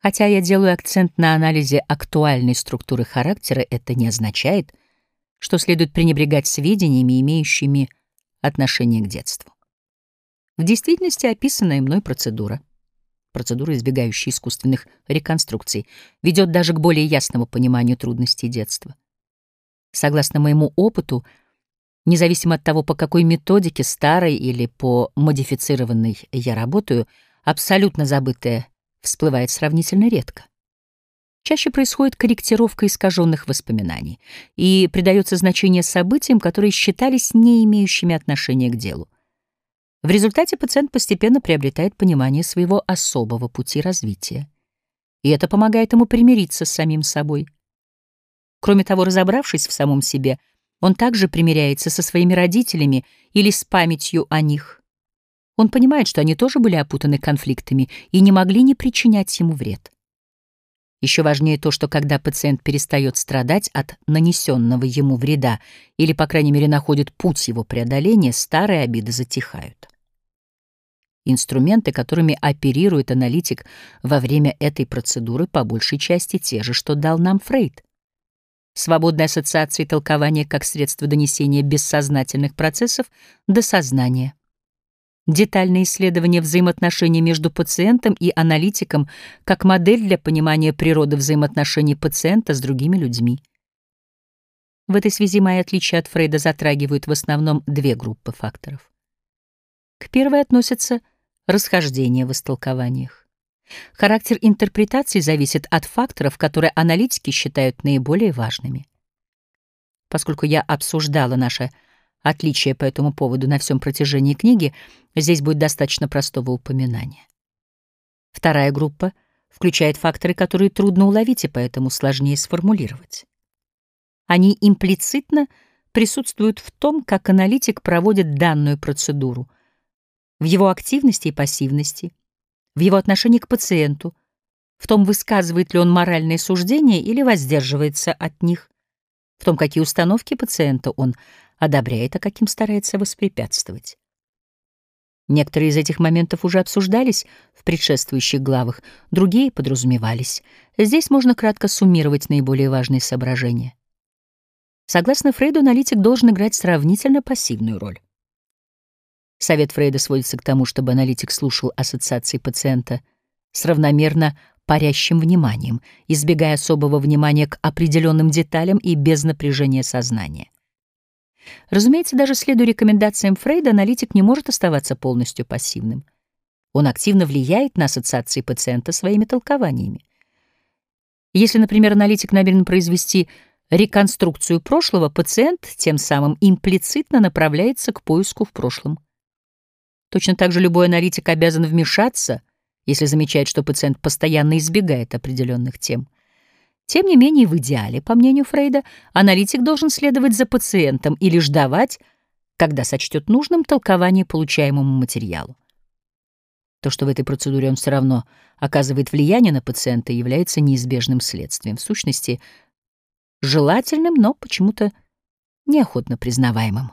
Хотя я делаю акцент на анализе актуальной структуры характера, это не означает, что следует пренебрегать сведениями, имеющими отношение к детству. В действительности описанная мной процедура, процедура, избегающая искусственных реконструкций, ведет даже к более ясному пониманию трудностей детства. Согласно моему опыту, независимо от того, по какой методике, старой или по модифицированной я работаю, абсолютно забытое всплывает сравнительно редко. Чаще происходит корректировка искаженных воспоминаний и придается значение событиям, которые считались не имеющими отношения к делу. В результате пациент постепенно приобретает понимание своего особого пути развития. И это помогает ему примириться с самим собой. Кроме того, разобравшись в самом себе, он также примиряется со своими родителями или с памятью о них. Он понимает, что они тоже были опутаны конфликтами и не могли не причинять ему вред. Еще важнее то, что когда пациент перестает страдать от нанесенного ему вреда или, по крайней мере, находит путь его преодоления, старые обиды затихают. Инструменты, которыми оперирует аналитик во время этой процедуры, по большей части те же, что дал нам Фрейд. Свободная ассоциация и толкование как средство донесения бессознательных процессов до сознания детальное исследование взаимоотношений между пациентом и аналитиком как модель для понимания природы взаимоотношений пациента с другими людьми. В этой связи мои отличия от Фрейда затрагивают в основном две группы факторов. К первой относятся расхождения в истолкованиях. Характер интерпретации зависит от факторов, которые аналитики считают наиболее важными. Поскольку я обсуждала наше отличия по этому поводу на всем протяжении книги, здесь будет достаточно простого упоминания. Вторая группа включает факторы, которые трудно уловить и поэтому сложнее сформулировать. Они имплицитно присутствуют в том, как аналитик проводит данную процедуру, в его активности и пассивности, в его отношении к пациенту, в том, высказывает ли он моральные суждения или воздерживается от них, в том, какие установки пациента он одобряет, а каким старается воспрепятствовать. Некоторые из этих моментов уже обсуждались в предшествующих главах, другие подразумевались. Здесь можно кратко суммировать наиболее важные соображения. Согласно Фрейду, аналитик должен играть сравнительно пассивную роль. Совет Фрейда сводится к тому, чтобы аналитик слушал ассоциации пациента с равномерно парящим вниманием, избегая особого внимания к определенным деталям и без напряжения сознания. Разумеется, даже следуя рекомендациям Фрейда, аналитик не может оставаться полностью пассивным. Он активно влияет на ассоциации пациента своими толкованиями. Если, например, аналитик намерен произвести реконструкцию прошлого, пациент тем самым имплицитно направляется к поиску в прошлом. Точно так же любой аналитик обязан вмешаться, если замечает, что пациент постоянно избегает определенных тем. Тем не менее, в идеале, по мнению Фрейда, аналитик должен следовать за пациентом и лишь давать, когда сочтет нужным, толкование получаемому материалу. То, что в этой процедуре он все равно оказывает влияние на пациента, является неизбежным следствием, в сущности, желательным, но почему-то неохотно признаваемым.